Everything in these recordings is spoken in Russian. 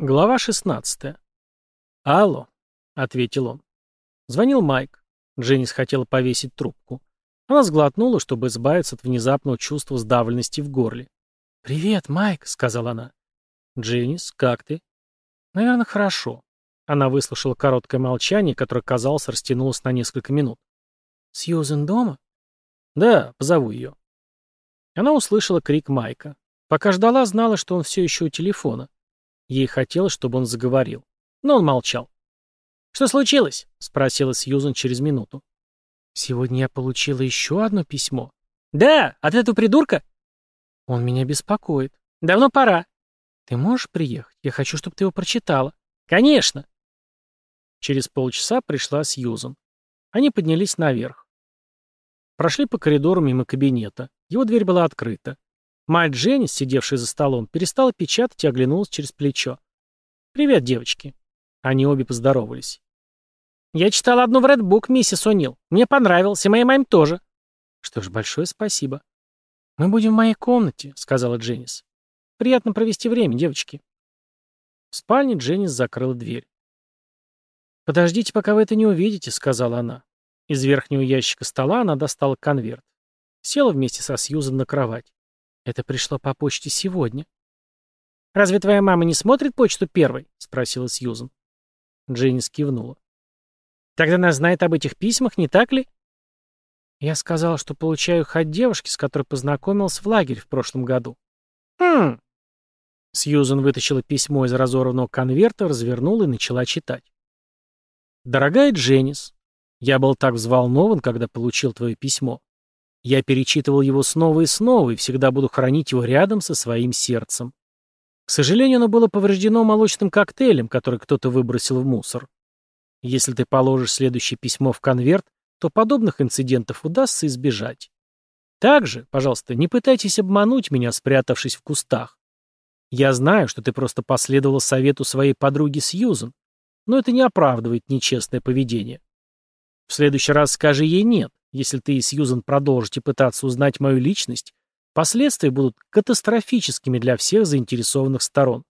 Глава 16. «Алло», — ответил он. Звонил Майк. Дженнис хотела повесить трубку. Она сглотнула, чтобы избавиться от внезапного чувства сдавленности в горле. «Привет, Майк», — сказала она. «Дженнис, как ты?» «Наверное, хорошо». Она выслушала короткое молчание, которое, казалось, растянулось на несколько минут. «Сьюзен дома?» «Да, позову ее». Она услышала крик Майка. Пока ждала, знала, что он все еще у телефона. Ей хотелось, чтобы он заговорил. Но он молчал. «Что случилось?» — спросила Сьюзан через минуту. «Сегодня я получила еще одно письмо». «Да, от этого придурка?» «Он меня беспокоит. Давно пора». «Ты можешь приехать? Я хочу, чтобы ты его прочитала». «Конечно». Через полчаса пришла Сьюзан. Они поднялись наверх. Прошли по коридору мимо кабинета. Его дверь была открыта. Мать Дженнис, сидевшая за столом, перестала печатать и оглянулась через плечо. «Привет, девочки». Они обе поздоровались. «Я читала одну в Редбук, миссис О'Нил. Мне понравилось, и моей маме тоже». «Что ж, большое спасибо». «Мы будем в моей комнате», — сказала Дженнис. «Приятно провести время, девочки». В спальне Дженнис закрыла дверь. «Подождите, пока вы это не увидите», — сказала она. Из верхнего ящика стола она достала конверт. Села вместе со Сьюзан на кровать. Это пришло по почте сегодня. «Разве твоя мама не смотрит почту первой?» — спросила Сьюзан. Дженнис кивнула. «Тогда она знает об этих письмах, не так ли?» «Я сказала, что получаю их от девушки, с которой познакомился в лагере в прошлом году». «Хм...» Сьюзан вытащила письмо из разорванного конверта, развернула и начала читать. «Дорогая Дженнис, я был так взволнован, когда получил твое письмо. Я перечитывал его снова и снова и всегда буду хранить его рядом со своим сердцем. К сожалению, оно было повреждено молочным коктейлем, который кто-то выбросил в мусор. Если ты положишь следующее письмо в конверт, то подобных инцидентов удастся избежать. Также, пожалуйста, не пытайтесь обмануть меня, спрятавшись в кустах. Я знаю, что ты просто последовала совету своей подруги Сьюзен, но это не оправдывает нечестное поведение. В следующий раз скажи ей «нет», если ты и Сьюзан продолжите пытаться узнать мою личность, последствия будут катастрофическими для всех заинтересованных сторон.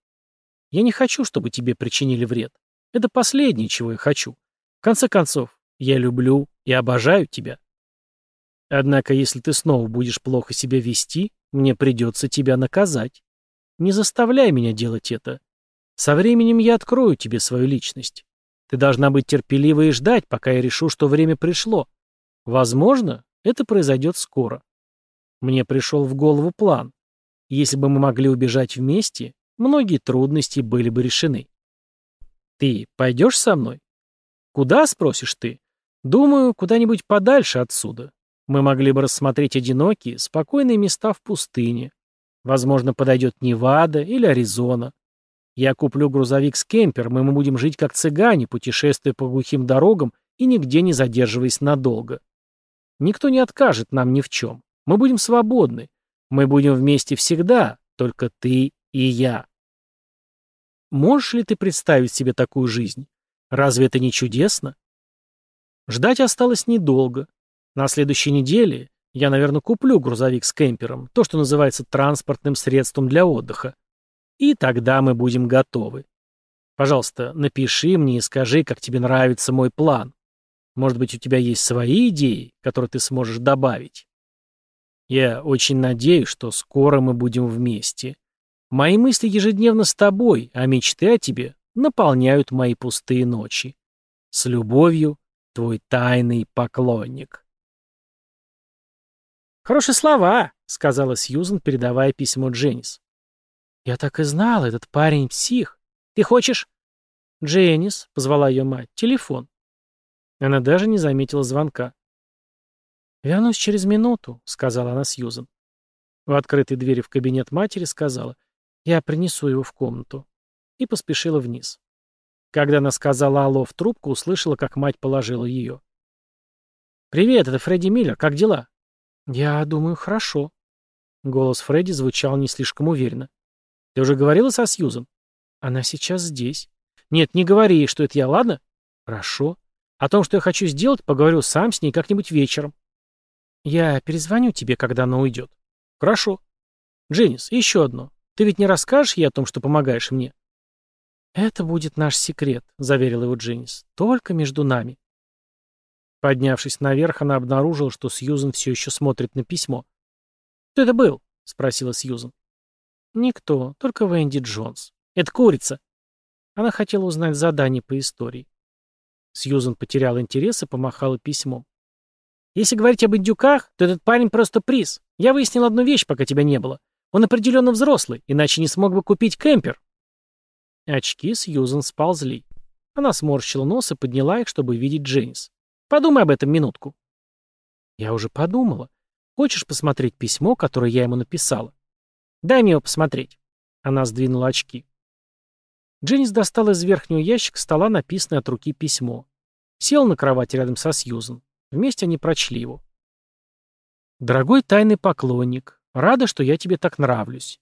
Я не хочу, чтобы тебе причинили вред. Это последнее, чего я хочу. В конце концов, я люблю и обожаю тебя. Однако, если ты снова будешь плохо себя вести, мне придется тебя наказать. Не заставляй меня делать это. Со временем я открою тебе свою личность. Ты должна быть терпеливой и ждать, пока я решу, что время пришло, Возможно, это произойдет скоро. Мне пришел в голову план. Если бы мы могли убежать вместе, многие трудности были бы решены. Ты пойдешь со мной? Куда, спросишь ты? Думаю, куда-нибудь подальше отсюда. Мы могли бы рассмотреть одинокие, спокойные места в пустыне. Возможно, подойдет Невада или Аризона. Я куплю грузовик с кемпером, и мы будем жить как цыгане, путешествуя по глухим дорогам и нигде не задерживаясь надолго. Никто не откажет нам ни в чем. Мы будем свободны. Мы будем вместе всегда, только ты и я. Можешь ли ты представить себе такую жизнь? Разве это не чудесно? Ждать осталось недолго. На следующей неделе я, наверное, куплю грузовик с кемпером, то, что называется транспортным средством для отдыха. И тогда мы будем готовы. Пожалуйста, напиши мне и скажи, как тебе нравится мой план. Может быть, у тебя есть свои идеи, которые ты сможешь добавить? Я очень надеюсь, что скоро мы будем вместе. Мои мысли ежедневно с тобой, а мечты о тебе наполняют мои пустые ночи. С любовью, твой тайный поклонник. «Хорошие слова», — сказала Сьюзен, передавая письмо Дженнис. «Я так и знала, этот парень псих. Ты хочешь...» «Дженнис», — позвала ее мать, — «телефон». Она даже не заметила звонка. «Вернусь через минуту», — сказала она Сьюзан. В открытой двери в кабинет матери сказала, «Я принесу его в комнату», и поспешила вниз. Когда она сказала «Алло» в трубку, услышала, как мать положила ее. «Привет, это Фредди Миллер, как дела?» «Я думаю, хорошо». Голос Фредди звучал не слишком уверенно. «Ты уже говорила со Сьюзан?» «Она сейчас здесь». «Нет, не говори ей, что это я, ладно?» «Хорошо». О том, что я хочу сделать, поговорю сам с ней как-нибудь вечером. Я перезвоню тебе, когда она уйдет. Хорошо. Дженнис, еще одно. Ты ведь не расскажешь ей о том, что помогаешь мне? «Это будет наш секрет», — заверил его Дженнис. «Только между нами». Поднявшись наверх, она обнаружила, что Сьюзен все еще смотрит на письмо. «Кто это был?» — спросила Сьюзен. «Никто, только Венди Джонс. Это курица». Она хотела узнать задание по истории. Сьюзен потерял интерес и помахала письмом. «Если говорить об индюках, то этот парень просто приз. Я выяснил одну вещь, пока тебя не было. Он определенно взрослый, иначе не смог бы купить кемпер». Очки Сьюзен сползли. Она сморщила нос и подняла их, чтобы видеть Дженнис. «Подумай об этом минутку». «Я уже подумала. Хочешь посмотреть письмо, которое я ему написала?» «Дай мне его посмотреть». Она сдвинула очки. Дженнис достала из верхнего ящика стола написанное от руки письмо. Сел на кровать рядом со Сьюзен. Вместе они прочли его. «Дорогой тайный поклонник, рада, что я тебе так нравлюсь.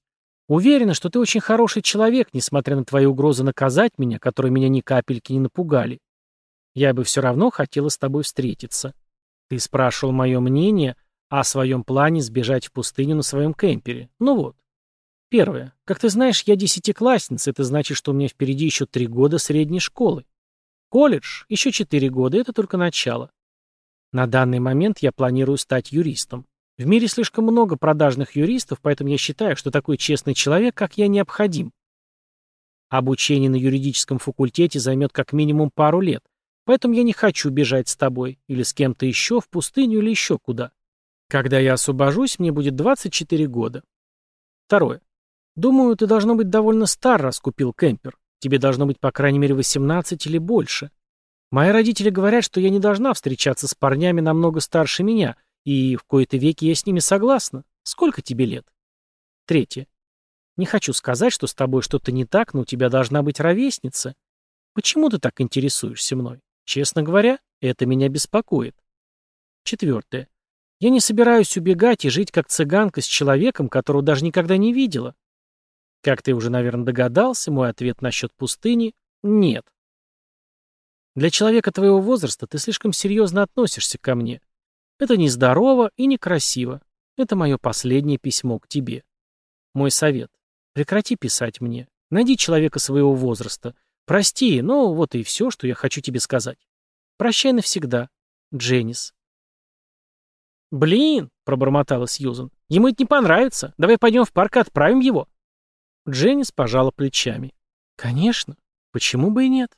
Уверена, что ты очень хороший человек, несмотря на твои угрозы наказать меня, которые меня ни капельки не напугали. Я бы все равно хотела с тобой встретиться. Ты спрашивал мое мнение о своем плане сбежать в пустыню на своем кемпере. Ну вот, Первое. Как ты знаешь, я десятиклассница, это значит, что у меня впереди еще три года средней школы. Колледж — еще четыре года, это только начало. На данный момент я планирую стать юристом. В мире слишком много продажных юристов, поэтому я считаю, что такой честный человек, как я, необходим. Обучение на юридическом факультете займет как минимум пару лет, поэтому я не хочу бежать с тобой или с кем-то еще в пустыню или еще куда. Когда я освобожусь, мне будет 24 года. Второе. Думаю, ты должно быть довольно стар, раз купил кемпер. Тебе должно быть по крайней мере 18 или больше. Мои родители говорят, что я не должна встречаться с парнями намного старше меня, и в кои-то веки я с ними согласна. Сколько тебе лет? Третье. Не хочу сказать, что с тобой что-то не так, но у тебя должна быть ровесница. Почему ты так интересуешься мной? Честно говоря, это меня беспокоит. Четвертое. Я не собираюсь убегать и жить как цыганка с человеком, которого даже никогда не видела. Как ты уже, наверное, догадался, мой ответ насчет пустыни — нет. Для человека твоего возраста ты слишком серьезно относишься ко мне. Это нездорово и некрасиво. Это мое последнее письмо к тебе. Мой совет. Прекрати писать мне. Найди человека своего возраста. Прости, но вот и все, что я хочу тебе сказать. Прощай навсегда. Дженнис. «Блин!» — пробормотала Сьюзан. «Ему это не понравится. Давай пойдем в парк и отправим его». Дженнис пожала плечами. «Конечно. Почему бы и нет?»